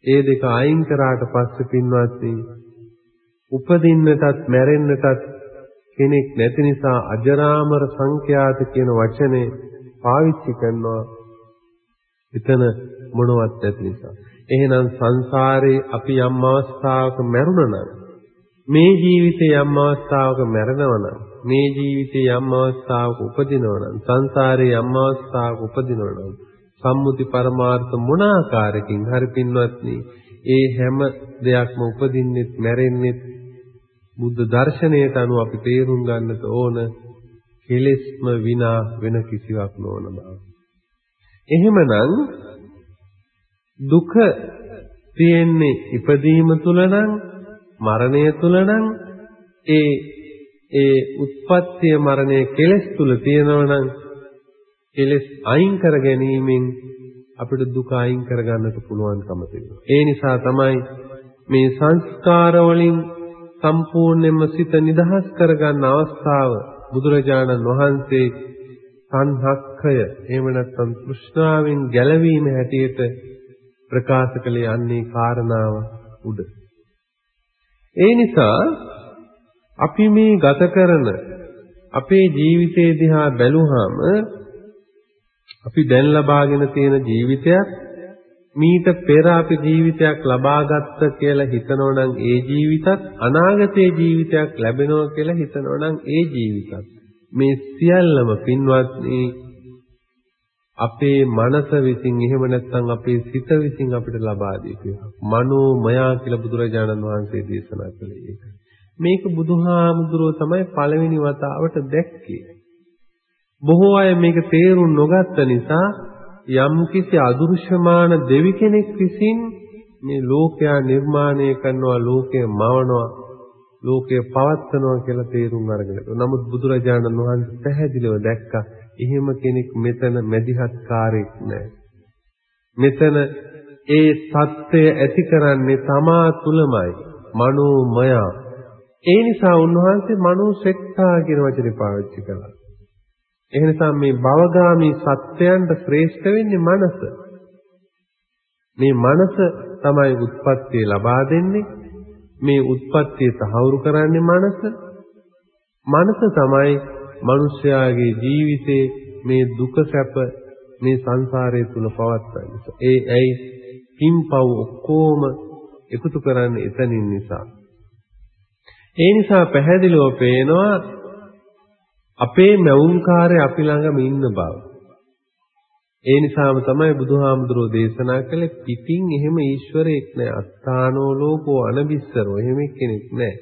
ඒ දෙක අයින් කරාට පස්සේ පින්වත්නි උපදින්නටත් මැරෙන්නටත් කෙනෙක් නැති නිසා අජරාමර සංඛ්‍යාත කියන වචනේ පාවිච්චි කරනවා එතන මොනවත් නැති නිසා එහෙනම් සංසාරේ අපි යම් අවස්ථාවක මැරුණා නම් මේ ජීවිතේ යම් අවස්ථාවක මැරෙනවා නම් මේ ජීවිතේ යම් අවස්ථාවක උපදිනවා නම් සංසාරේ යම් අවස්ථාවක උපදිනවා නම් සම්මුති පරමාර්ථ මොන ආකාරයකින් හරි පින්වත්නි ඒ හැම දෙයක්ම උපදින්නෙත් මැරෙන්නෙත් බුද්ධ දර්ශනයට අනුව අපි තේරුම් ගන්නට ඕන කෙලෙස්ම විනා වෙන කිසිවක් නොවන බව. එහෙමනම් දුක තියෙන්නේ ඉපදීම තුල නම් මරණය තුල නම් ඒ ඒ උත්පත්තිය මරණය කෙලෙස් තුල තියෙනවා නම් කෙලෙස් අයින් කර ගැනීමෙන් අපිට දුක අයින් කර ගන්නට පුළුවන්කම තියෙනවා. ඒ නිසා තමයි මේ සංස්කාර වලින් සම්පූර්ණයෙන්ම සිත නිදහස් කරගන්න අවස්ථාව බුදුරජාණන් වහන්සේ සංහක්ඛය එහෙම නැත්නම් තෘෂ්ණාවෙන් ගැලවීම හැටියට ප්‍රකාශ කළේ අන්නේ කාරණාව උඩ. ඒ නිසා අපි මේ ගත කරන අපේ ජීවිතේ දිහා බැලුවාම අපි දැන් ලබාගෙන තියෙන ජීවිතයක් මීට පෙර අපි ජීවිතයක් ලබාගත්ත කියලා හිතනවනම් ඒ ජීවිතත් අනාගතයේ ජීවිතයක් ලැබෙනවා කියලා හිතනවනම් ඒ ජීවිතත්. මේ සියල්ලම පින්වත්නි අපේ මනස විසින් එහෙම නැත්නම් අපේ සිත විසින් අපිට ලබා දීපේ මනෝමයා කියලා බුදුරජාණන් වහන්සේ දේශනා කළේ ඒක. මේක බුදුහාමුදුරුවෝ තමයි පළවෙනි වතාවට දැක්කේ. බොහෝ අය මේක තේරුම් නොගත්ත නිසා යම්කිසි අදෘශ්‍යමාන දෙවි කෙනෙක් විසින් මේ ලෝකයා නිර්මාණය කරනවා ලෝකය මවනවා ලෝකය පවත්නවා කියලා තේරුම් අරගෙන. නමුත් බුදුරජාණන් වහන්සේ පැහැදිලිව දැක්කා එහෙම කෙනෙක් මෙතන මැදිහත්කාරයක් නැහැ. මෙතන ඒ தත්ත්වය ඇති කරන්නේ තමා තුලමයි. මනෝමය. ඒ නිසා උන්වහන්සේ මනෝසෙක්ඛා කියන වචනේ පාවිච්චි කළා. ඒ නිසා මේ භවගාමී සත්‍යයන්ට ශ්‍රේෂ්ඨ වෙන්නේ මනස. මේ මනස තමයි උත්පත්තිය ලබා දෙන්නේ. මේ උත්පත්තිය තහවුරු කරන්නේ මනස. මනස තමයි මිනිස්යාගේ ජීවිතේ මේ දුක සැප මේ සංසාරය තුල පවත්වන්නේ. ඒ ඇයි පින්පව් ඔක්කොම එකතු කරන්නේ එතනින් නිසා. ඒ නිසා පැහැදිලිව පේනවා අපේ මෞංකාරය අපි ළඟම ඉන්න බව. ඒ නිසාම තමයි බුදුහාමුදුරෝ දේශනා කළේ පිටින් එහෙම ඊශ්වරයෙක් නෑ. අත්තානෝ ලෝකෝ අනබිස්සරෝ එහෙම කෙනෙක් නෑ.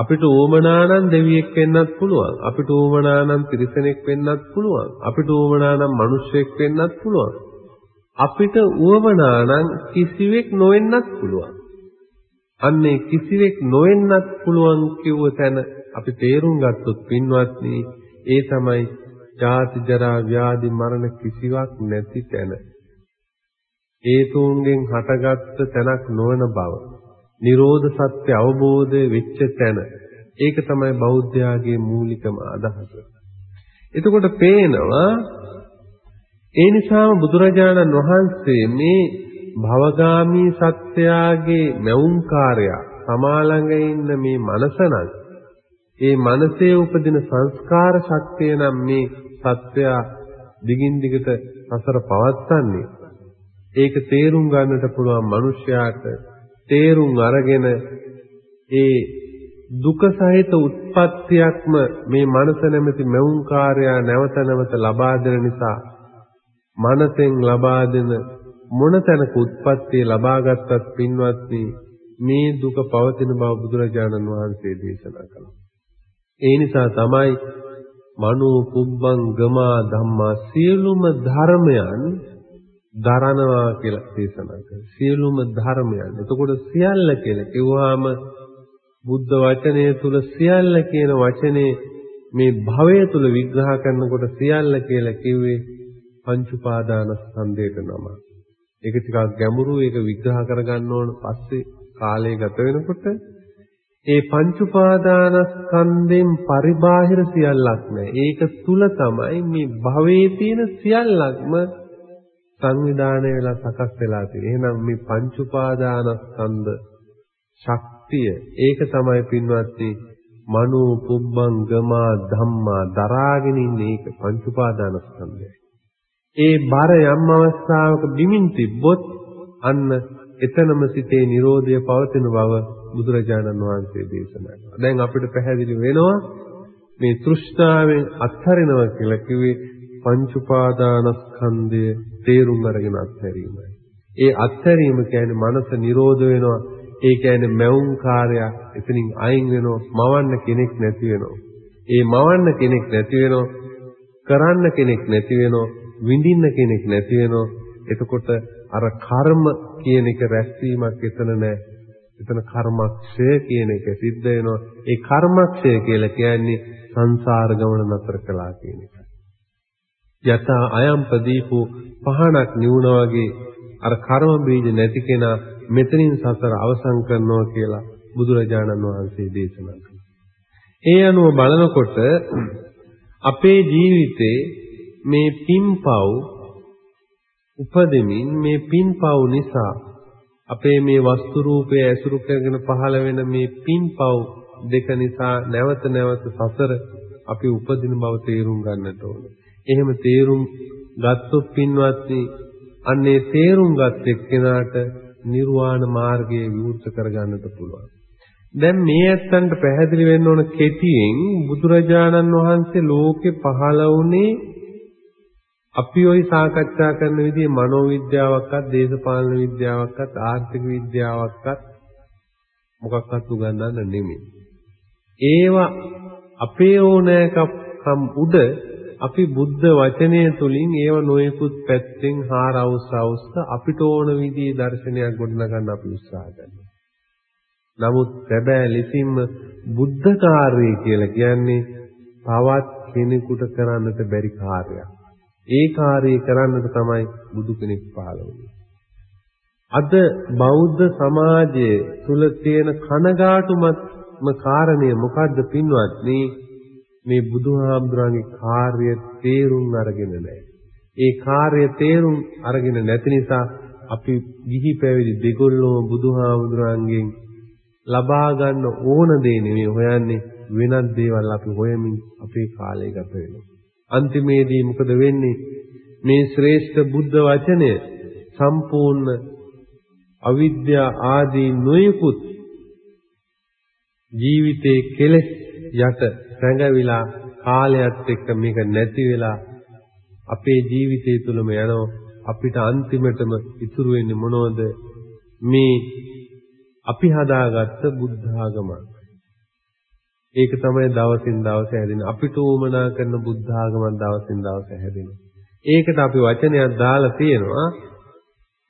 අපිට ඕමනා නම් දෙවියෙක් වෙන්නත් පුළුවන්. අපිට ඕමනා නම් තිරිසනෙක් වෙන්නත් පුළුවන්. අපිට ඕමනා නම් මිනිසෙක් වෙන්නත් පුළුවන්. අපිට උවමනා නම් කිසිවෙක් නොවෙන්නත් පුළුවන්. අන්නේ කිසිවෙක් නොවෙන්නත් පුළුවන් කිව්ව තැන අපි තේරුම් ගත්තොත් පින්වත්නි ඒ තමයි ජාති ජරා ව්‍යාධි මරණ කිසිවක් නැති තැන. හේතුන්ගෙන් හටගත්ත තැනක් නොවන බව. නිරෝධ සත්‍ය අවබෝධය වෙච්ච තැන. ඒක තමයි බෞද්ධයාගේ මූලිකම අදහස. එතකොට පේනවා ඒ නිසාම බුදුරජාණන් වහන්සේ මේ භවගාමී සත්‍යයගේ මෞංකාරය සමාලංග ඉන්න මේ මනසනම් ඒ මනසේ උපදින සංස්කාර ශක්තිය නම් මේ සත්‍යය දිගින් දිගට සසර පවත්න්නේ ඒක තේරුම් ගන්නට පුළුවන් මිනිසයාට තේරුම් අරගෙන ඒ දුක සහිත උත්පත්තියක්ම මේ මනස නැමැති මෞංකාරය නැවත නැවත ලබා දෙන නිසා මනසෙන් ලබා දෙන මොන තැනක උත්පත්තිය ලබා ගත්තත් පින්වත්නි මේ දුක පවතින බව බුදුරජාණන් වහන්සේ දේශනා කළා. ඒ නිසා තමයි මනෝ පුබ්බං ගමා ධම්මා සියලුම ධර්මයන් දරනවා කියලා දේශනා කරා. සියලුම ධර්මයන්. එතකොට සියල්ල කියලා කිව්වහම බුද්ධ වචනය තුල සියල්ල කියන වචනේ මේ භවය තුල විග්‍රහ කරනකොට සියල්ල කියලා කිව්වේ පංච උපාදානස්කන්ධයට නම. ඒක ටිකක් ගැඹුරු ඒක විග්‍රහ කරගන්න ඕන පස්සේ කාලය ගත වෙනකොට ඒ පංච උපාදානස්කන්ධෙන් පරිබාහිර සියල්ලක් නැහැ. ඒක තුල තමයි මේ භවයේ තියෙන සියල්ලක්ම සංවිධානය වෙලා සකස් වෙලා තියෙන්නේ. එහෙනම් මේ පංච උපාදානස්කන්ධ ශක්තිය ඒක තමයි පින්වත්නි මනෝ පුබ්බං ගමා ධම්මා දරාගෙන ඉන්නේ ඒක පංච උපාදානස්කන්ධයයි. ඒ බර යම් අවස්ථාවක බිමින් තිබ්බොත් අන්න එතනම සිතේ Nirodhaය පවතින බව බුදුරජාණන් වහන්සේ දේශනා කළා. දැන් අපිට පැහැදිලි වෙනවා මේ තෘෂ්ණාවෙන් අත්හරිනවා කියලා කිව්වේ පංච උපාදානස්කන්ධය තේරුම් අරගෙන අත්හැරීමයි. ඒ අත්හැරීම කියන්නේ මනස නිරෝධ වෙනවා. ඒ කියන්නේ මෞං කාර්යයක් එතනින් අයින් වෙනවා. මවන්න කෙනෙක් නැති වෙනවා. ඒ මවන්න කෙනෙක් නැති වෙනවා. කරන්න කෙනෙක් නැති වෙනවා. විඳින්න කෙනෙක් නැති වෙනවා. එතකොට අර කර්ම කියන එක රැස්වීමක් එතන නැහැ. එතන කර්මක්ෂය කියන එක සිද්ධ වෙනවා. ඒ කර්මක්ෂය කියලා කියන්නේ සංසාර ගමන නතර කළා කියන එක. යතා අයම් ප්‍රදීපෝ පහනක් නිවුන වගේ අර කර්ම බීජ නැති කෙනා මෙතනින් සසර අවසන් කරනවා කියලා බුදුරජාණන් වහන්සේ දේශනා කළා. ඒ අනුව බලනකොට අපේ ජීවිතේ මේ පින්පව් උපදෙමින් මේ පින්පව් නිසා අපේ මේ වස්තු රූපය ඇසුරු කරගෙන පහළ වෙන මේ පින්පව් දෙක නිසා නැවත නැවත සසර අපි උපදින බව තේරුම් ගන්නට ඕනේ. එහෙම තේරුම් ගත්තොත් පින්වත්නි අන්නේ තේරුම් ගත් එක්කෙනාට නිර්වාණ මාර්ගයේ විවෘත කරගන්නට පුළුවන්. දැන් මේ ඇත්තන්ට පැහැදිලි වෙන්න ඕන කෙටියෙන් බුදුරජාණන් වහන්සේ ලෝකේ පහළ වුණේ අපි ওই සාකච්ඡා කරන විදිහේ මනෝවිද්‍යාවක්වත් දේශපාලන විද්‍යාවක්වත් ආර්ථික විද්‍යාවක්වත් මොකක්වත් උගන්වන්න නෙමෙයි. ඒවා අපේ ඕනෑකම් උඩ අපි බුද්ධ වචනය තුලින් ඒව නොයෙකුත් පැත්තෙන් හාරවුස් අවුස්ස අපිට ඕන විදිහේ දර්ශනයක් ගොඩනගන්න අපි උත්සාහ කරනවා. නමුත් සැබෑ ලෙසින්ම බුද්ධ කාර්යය කියලා කියන්නේ තවත් කෙනෙකුට කරන්නට බැරි කාර්යයක්. ඒ කාර්යය කරන්නට තමයි බුදු කෙනෙක් පහළ වුනේ. අද බෞද්ධ සමාජයේ තුල තියෙන කනගාටුමත්ම කාරණය මොකද්ද පින්වත්නි? මේ බුදුහාමුදුරන්ගේ කාර්ය තේරුම් අරගෙන නැහැ. ඒ කාර්ය තේරුම් අරගෙන නැති නිසා අපි ගිහි පැවිදි දෙගොල්ලෝම බුදුහාමුදුරන්ගෙන් ලබා ගන්න ඕන දේ නෙමෙයි හොයන්නේ වෙනත් දේවල් අපි හොයමින් අපේ කාලය ගත වෙනවා. අන්තිමේදී මොකද වෙන්නේ? මේ ශ්‍රේෂ්ඨ බුද්ධ වචනය සම්පූර්ණ අවිද්‍යා ආදී නොයෙකුත් ජීවිතේ කෙලෙස් යට රැඟවිලා කාලයත් එක්ක මේක නැති වෙලා අපේ ජීවිතය තුළම යනවා. අපිට අන්තිමටම ඉතුරු වෙන්නේ මොනවද? මේ අපි හදාගත්ත බුද්ධ ආගමක් ඒක තමයි දවසින් දවස හැදෙන. අපිට උවමනා කරන බුද්ධ ආගමක් දවසින් දවස හැදෙනවා. ඒකට අපි වචනයක් දාලා තියෙනවා.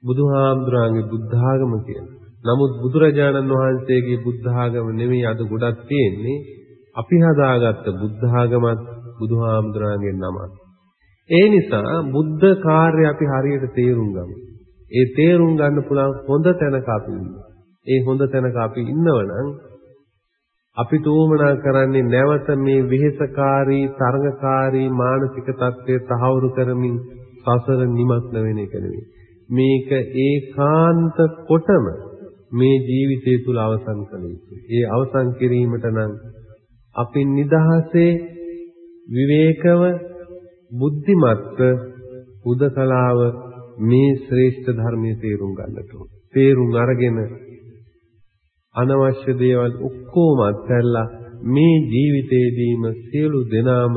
බුදුහාමුදුරන්ගේ බුද්ධ ආගම කියලා. නමුත් බුදුරජාණන් වහන්සේගේ බුද්ධ ආගම නෙමෙයි අද ගොඩක් තියෙන්නේ. අපි හදාගත්ත බුද්ධ ආගමත් බුදුහාමුදුරන්ගේ නමත්. ඒ නිසා බුද්ධ කාර්ය අපි හරියට තේරුම් ගමු. ඒ තේරුම් ගන්න පුළුවන් හොඳ තැනක අපි ඒ හොඳ තැනක අපි ඉන්නවනම් අපිට උවමනා කරන්නේ නැවත මේ වෙහෙසකාරී තරඟකාරී මානසික තත්ත්වය තහවුරු කරමින් සසර නිමග්න වෙන එක නෙවෙයි. මේක ඒකාන්ත කොටම මේ ජීවිතය තුල අවසන් කළ යුතුයි. ඒ අවසන් කිරීමට නම් අපි නිදහසේ විවේකව බුද්ධිමත්ව උදකලාව මේ ශ්‍රේෂ්ඨ ධර්මයේ තේරුම් ගන්නට ඕන. තේරුම් අරගෙන අනවශ්‍ය දේවල් ඔක්කොම අත්හැරලා මේ ජීවිතේදීම සියලු දෙනාම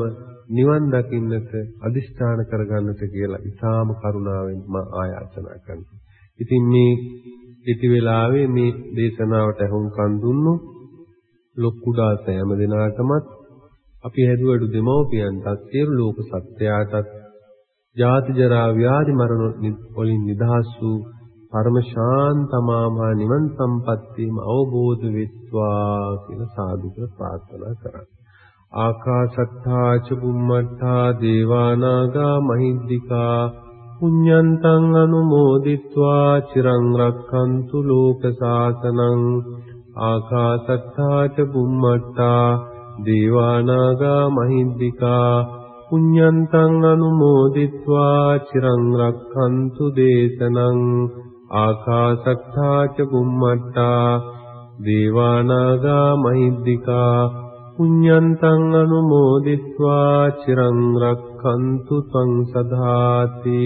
නිවන් දකින්නට අදිෂ්ඨාන කරගන්නට කියලා ඊටාම කරුණාවෙන් මා ආයාචනා කරනවා. ඉතින් මේ ඉති වෙලාවේ මේ දේශනාවට අහුම්කන් දුන්නු ලොක්කුඩා සෑම දිනාටමත් අපි හැදුවඩු දෙමව්පියන්ටත් සියලු ලෝක සත්‍යයටත් ජාති ජරා ව්‍යාධි මරණ වලින් නිදහස් වූ පරම ශාන්තමාමා නිවන් සම්පත්තියම අවබෝධ වෙත්වා කියලා සාදුක ප්‍රාර්ථනා කරා. ආකාශත්තා ච බුම්මත්තා දේවානාගා මහිද්దికා පුඤ්ඤන්තං අනුමෝදිත්වා චිරං රක්ඛන්තු ලෝක සාසනං ආකාසත්තා ච බුම්මත්තා දේවානාග මහිද්దికා පුඤ්ඤන්තං අනුමෝදිත්වා චිරං රක්ඛන්තු දේශනං ආකාසත්තා ච බුම්මත්තා දේවානාග මහිද්దికා පුඤ්ඤන්තං අනුමෝදිත්වා චිරං රක්ඛන්තු ත්වං සදාති.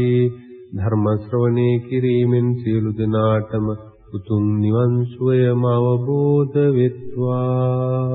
ධර්ම ශ්‍රවණේ කිරීමෙන් සියලු දෙනාටම උතුම් නිවන් සුවයම අවබෝධ වෙත්වා